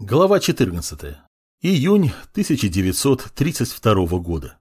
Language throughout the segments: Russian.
Глава 14. Июнь 1932 года.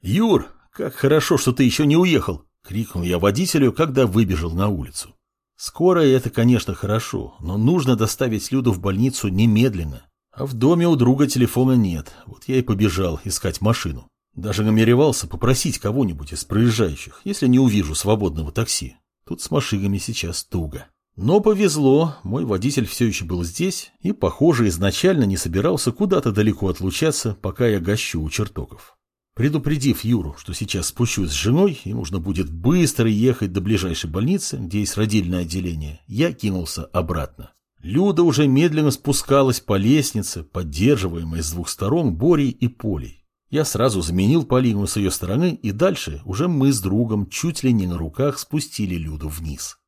«Юр, как хорошо, что ты еще не уехал!» — крикнул я водителю, когда выбежал на улицу. Скоро это, конечно, хорошо, но нужно доставить Люду в больницу немедленно. А в доме у друга телефона нет, вот я и побежал искать машину. Даже намеревался попросить кого-нибудь из проезжающих, если не увижу свободного такси. Тут с машинами сейчас туго. Но повезло, мой водитель все еще был здесь и, похоже, изначально не собирался куда-то далеко отлучаться, пока я гощу у чертогов. Предупредив Юру, что сейчас спущусь с женой и нужно будет быстро ехать до ближайшей больницы, где есть родильное отделение, я кинулся обратно. Люда уже медленно спускалась по лестнице, поддерживаемой с двух сторон Борей и Полей. Я сразу заменил Полину с ее стороны, и дальше уже мы с другом чуть ли не на руках спустили Люду вниз.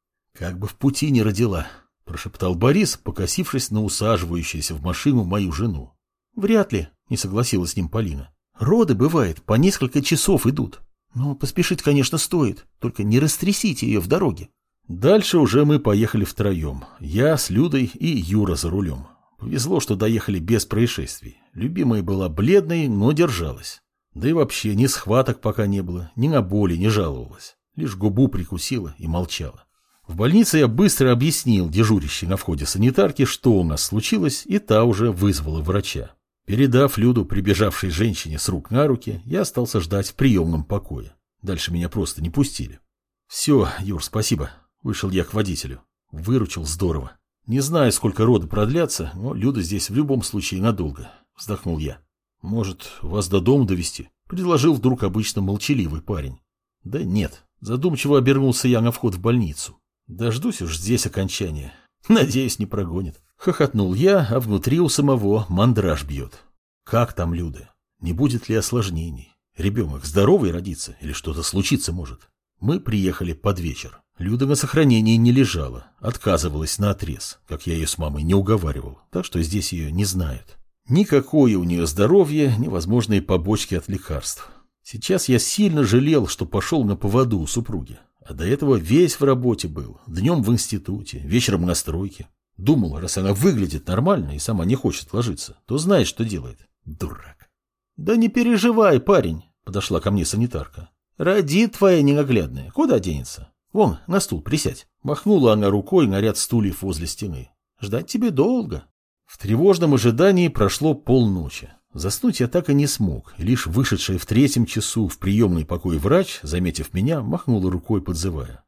«Как бы в пути не родила», — прошептал Борис, покосившись на усаживающуюся в машину мою жену. «Вряд ли», — не согласилась с ним Полина. «Роды, бывает, по несколько часов идут. Но поспешить, конечно, стоит, только не растрясите ее в дороге». Дальше уже мы поехали втроем. Я с Людой и Юра за рулем. Повезло, что доехали без происшествий. Любимая была бледной, но держалась. Да и вообще ни схваток пока не было, ни на боли не жаловалась. Лишь губу прикусила и молчала. В больнице я быстро объяснил дежурящей на входе санитарке, что у нас случилось, и та уже вызвала врача. Передав Люду прибежавшей женщине с рук на руки, я остался ждать в приемном покое. Дальше меня просто не пустили. «Все, Юр, спасибо», — вышел я к водителю. Выручил здорово. «Не знаю, сколько роды продлятся, но Люда здесь в любом случае надолго», — вздохнул я. «Может, вас до дома довести? предложил вдруг обычно молчаливый парень. «Да нет», — задумчиво обернулся я на вход в больницу. Дождусь уж здесь окончания. Надеюсь, не прогонит. Хохотнул я, а внутри у самого мандраж бьет. Как там Люда? Не будет ли осложнений? Ребенок здоровый родится или что-то случиться может? Мы приехали под вечер. Люда на сохранении не лежала, отказывалась на отрез, как я ее с мамой не уговаривал, так что здесь ее не знают. Никакое у нее здоровье, невозможные побочки от лекарств. Сейчас я сильно жалел, что пошел на поводу у супруги. А до этого весь в работе был, днем в институте, вечером на стройке. Думал, раз она выглядит нормально и сама не хочет ложиться, то знает, что делает. Дурак. Да не переживай, парень, подошла ко мне санитарка. Родит твоя ненаглядная, куда денется? Вон, на стул присядь. Махнула она рукой на ряд стульев возле стены. Ждать тебе долго. В тревожном ожидании прошло полночи. Заснуть я так и не смог, лишь вышедший в третьем часу в приемный покой врач, заметив меня, махнула рукой, подзывая.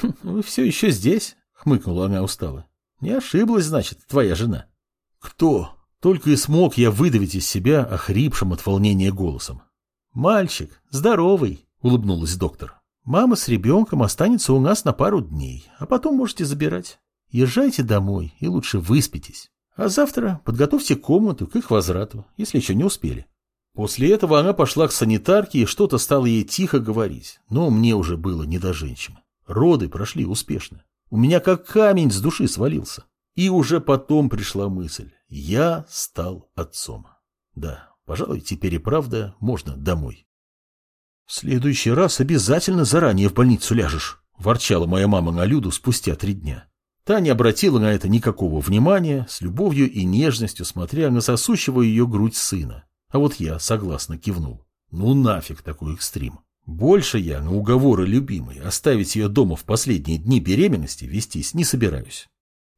«Хм, «Вы все еще здесь?» — хмыкнула она устало. «Не ошиблась, значит, твоя жена». «Кто?» Только и смог я выдавить из себя охрипшим от волнения голосом. «Мальчик, здоровый», — улыбнулась доктор. «Мама с ребенком останется у нас на пару дней, а потом можете забирать. Езжайте домой и лучше выспитесь». А завтра подготовьте комнату к их возврату, если еще не успели. После этого она пошла к санитарке и что-то стало ей тихо говорить, но мне уже было не до женщин. Роды прошли успешно. У меня как камень с души свалился. И уже потом пришла мысль. Я стал отцом. Да, пожалуй, теперь и правда можно домой. В следующий раз обязательно заранее в больницу ляжешь, ворчала моя мама на Люду спустя три дня. Та не обратила на это никакого внимания, с любовью и нежностью смотря на сосущего ее грудь сына. А вот я согласно кивнул. Ну нафиг такой экстрим. Больше я на уговоры любимой оставить ее дома в последние дни беременности вестись не собираюсь.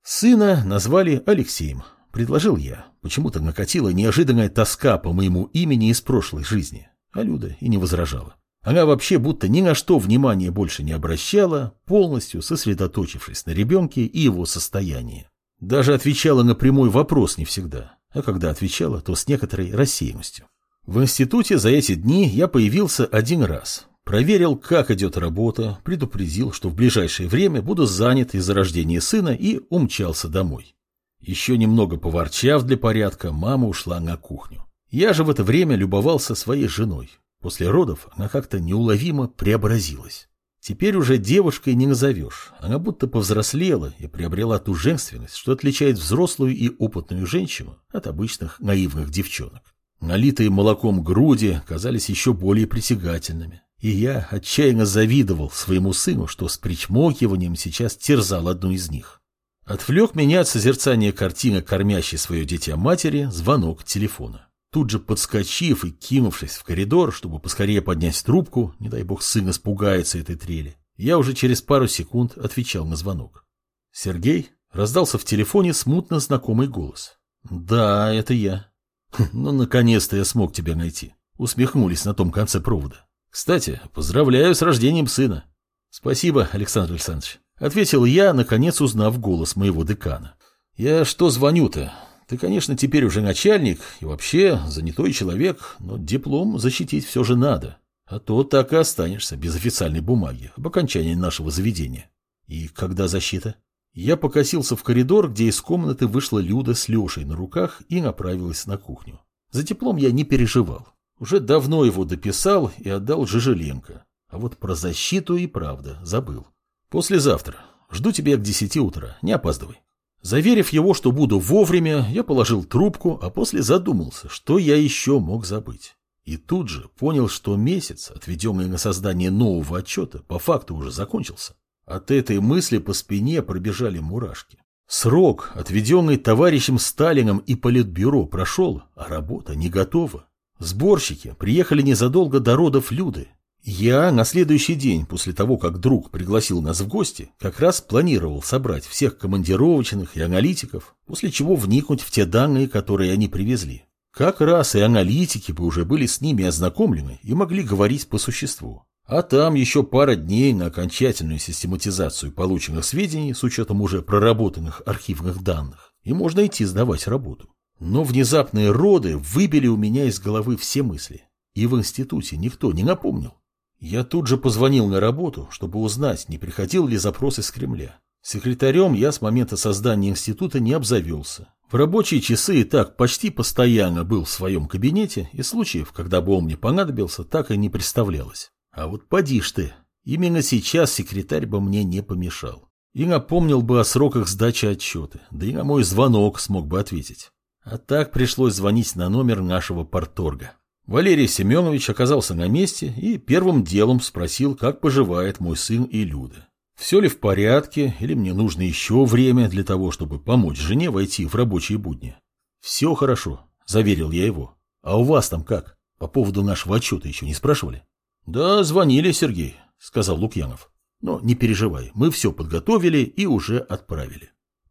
Сына назвали Алексеем, предложил я. Почему-то накатила неожиданная тоска по моему имени из прошлой жизни. А Люда и не возражала. Она вообще будто ни на что внимания больше не обращала, полностью сосредоточившись на ребенке и его состоянии. Даже отвечала на прямой вопрос не всегда, а когда отвечала, то с некоторой рассеянностью. В институте за эти дни я появился один раз. Проверил, как идет работа, предупредил, что в ближайшее время буду занят из-за рождения сына и умчался домой. Еще немного поворчав для порядка, мама ушла на кухню. Я же в это время любовался своей женой, После родов она как-то неуловимо преобразилась. Теперь уже девушкой не назовешь. Она будто повзрослела и приобрела ту женственность, что отличает взрослую и опытную женщину от обычных наивных девчонок. Налитые молоком груди казались еще более притягательными. И я отчаянно завидовал своему сыну, что с причмокиванием сейчас терзал одну из них. Отвлек меня от созерцания картины, кормящей свое дитя матери, звонок телефона. Тут же подскочив и кинувшись в коридор, чтобы поскорее поднять трубку, не дай бог сын испугается этой трели, я уже через пару секунд отвечал на звонок. «Сергей?» — раздался в телефоне смутно знакомый голос. «Да, это я». «Хм, «Ну, наконец-то я смог тебя найти», — усмехнулись на том конце провода. «Кстати, поздравляю с рождением сына». «Спасибо, Александр Александрович», — ответил я, наконец узнав голос моего декана. «Я что звоню-то? Ты, конечно, теперь уже начальник и вообще занятой человек, но диплом защитить все же надо. А то так и останешься без официальной бумаги об окончании нашего заведения. И когда защита? Я покосился в коридор, где из комнаты вышла Люда с Лешей на руках и направилась на кухню. За теплом я не переживал. Уже давно его дописал и отдал Жижеленко. А вот про защиту и правда забыл. Послезавтра. Жду тебя к десяти утра. Не опаздывай. Заверив его, что буду вовремя, я положил трубку, а после задумался, что я еще мог забыть. И тут же понял, что месяц, отведенный на создание нового отчета, по факту уже закончился. От этой мысли по спине пробежали мурашки. Срок, отведенный товарищем Сталином и Политбюро, прошел, а работа не готова. Сборщики приехали незадолго до родов Люды, я на следующий день, после того, как друг пригласил нас в гости, как раз планировал собрать всех командировочных и аналитиков, после чего вникнуть в те данные, которые они привезли. Как раз и аналитики бы уже были с ними ознакомлены и могли говорить по существу. А там еще пара дней на окончательную систематизацию полученных сведений с учетом уже проработанных архивных данных, и можно идти сдавать работу. Но внезапные роды выбили у меня из головы все мысли. И в институте никто не напомнил. Я тут же позвонил на работу, чтобы узнать, не приходил ли запрос из Кремля. Секретарем я с момента создания института не обзавелся. В рабочие часы и так почти постоянно был в своем кабинете, и случаев, когда бы он мне понадобился, так и не представлялось. А вот поди ж ты, именно сейчас секретарь бы мне не помешал. И напомнил бы о сроках сдачи отчета, да и на мой звонок смог бы ответить. А так пришлось звонить на номер нашего порторга. Валерий Семенович оказался на месте и первым делом спросил, как поживает мой сын и Люда. Все ли в порядке, или мне нужно еще время для того, чтобы помочь жене войти в рабочие будни? Все хорошо, заверил я его. А у вас там как? По поводу нашего отчета еще не спрашивали? Да, звонили, Сергей, сказал Лукьянов. Но не переживай, мы все подготовили и уже отправили.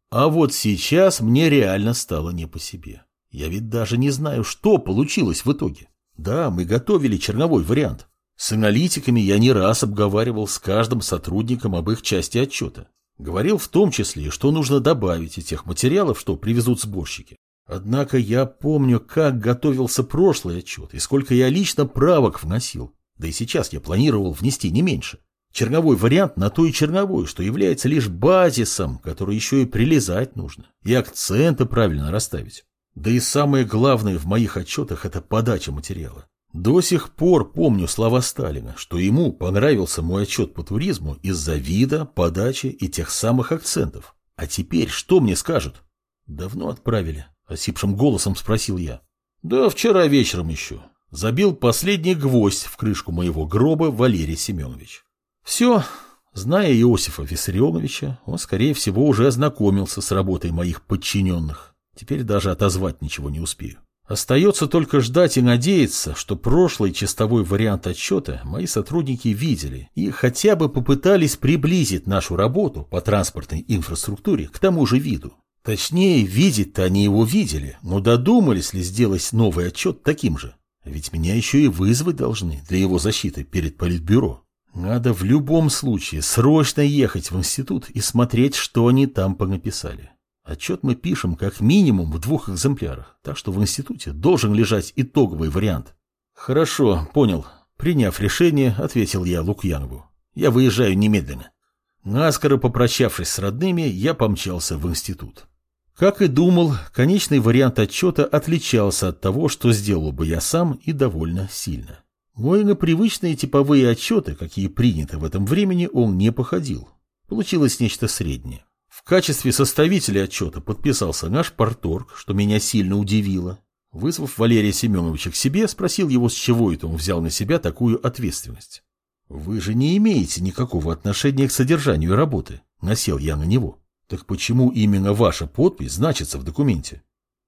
А вот сейчас мне реально стало не по себе. Я ведь даже не знаю, что получилось в итоге. Да, мы готовили черновой вариант. С аналитиками я не раз обговаривал с каждым сотрудником об их части отчета. Говорил в том числе, что нужно добавить из тех материалов, что привезут сборщики. Однако я помню, как готовился прошлый отчет и сколько я лично правок вносил. Да и сейчас я планировал внести не меньше. Черновой вариант на то и черновой, что является лишь базисом, который еще и прилезать нужно, и акценты правильно расставить. Да и самое главное в моих отчетах – это подача материала. До сих пор помню слова Сталина, что ему понравился мой отчет по туризму из-за вида, подачи и тех самых акцентов. А теперь что мне скажут? Давно отправили, осипшим голосом спросил я. Да вчера вечером еще. Забил последний гвоздь в крышку моего гроба Валерий Семенович. Все, зная Иосифа Виссарионовича, он, скорее всего, уже ознакомился с работой моих подчиненных. Теперь даже отозвать ничего не успею. Остается только ждать и надеяться, что прошлый чистовой вариант отчета мои сотрудники видели и хотя бы попытались приблизить нашу работу по транспортной инфраструктуре к тому же виду. Точнее, видеть-то они его видели, но додумались ли сделать новый отчет таким же? Ведь меня еще и вызвать должны для его защиты перед политбюро. Надо в любом случае срочно ехать в институт и смотреть, что они там понаписали. Отчет мы пишем как минимум в двух экземплярах, так что в институте должен лежать итоговый вариант. Хорошо, понял. Приняв решение, ответил я Лукьянову. Я выезжаю немедленно. Наскоро попрощавшись с родными, я помчался в институт. Как и думал, конечный вариант отчета отличался от того, что сделал бы я сам и довольно сильно. Мой на привычные типовые отчеты, какие приняты в этом времени, он не походил. Получилось нечто среднее. В качестве составителя отчета подписался наш порторг, что меня сильно удивило. Вызвав Валерия Семеновича к себе, спросил его, с чего это он взял на себя такую ответственность. «Вы же не имеете никакого отношения к содержанию работы», — насел я на него. Так почему именно ваша подпись значится в документе?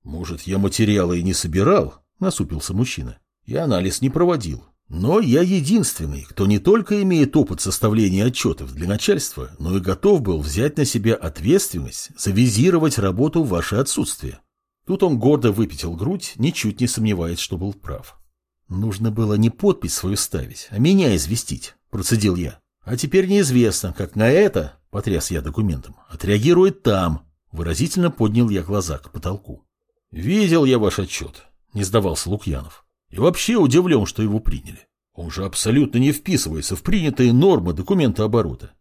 Может, я материалы и не собирал? Насупился мужчина. И анализ не проводил. Но я единственный, кто не только имеет опыт составления отчетов для начальства, но и готов был взять на себя ответственность завизировать работу в ваше отсутствие. Тут он гордо выпятил грудь, ничуть не сомневаясь, что был прав. Нужно было не подпись свою ставить, а меня известить, процедил я. А теперь неизвестно, как на это, потряс я документом, отреагирует там. Выразительно поднял я глаза к потолку. Видел я ваш отчет, не сдавался Лукьянов. И вообще удивлен, что его приняли. Он же абсолютно не вписывается в принятые нормы документа оборота.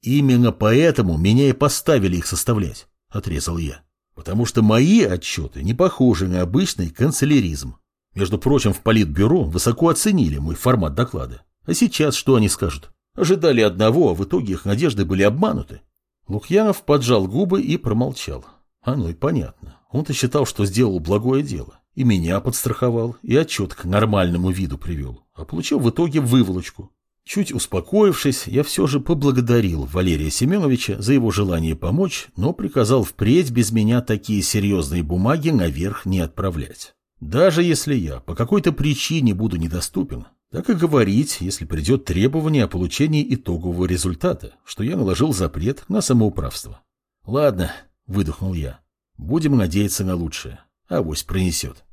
Именно поэтому меня и поставили их составлять, отрезал я. Потому что мои отчеты не похожи на обычный канцеляризм. Между прочим, в Политбюро высоко оценили мой формат доклада. А сейчас что они скажут? Ожидали одного, а в итоге их надежды были обмануты. Лукьянов поджал губы и промолчал. Оно и понятно. Он-то считал, что сделал благое дело. И меня подстраховал, и отчет к нормальному виду привел. А получил в итоге выволочку. Чуть успокоившись, я все же поблагодарил Валерия Семеновича за его желание помочь, но приказал впредь без меня такие серьезные бумаги наверх не отправлять. Даже если я по какой-то причине буду недоступен, так и говорить, если придет требование о получении итогового результата, что я наложил запрет на самоуправство. Ладно, выдохнул я. Будем надеяться на лучшее. Авось пронесет.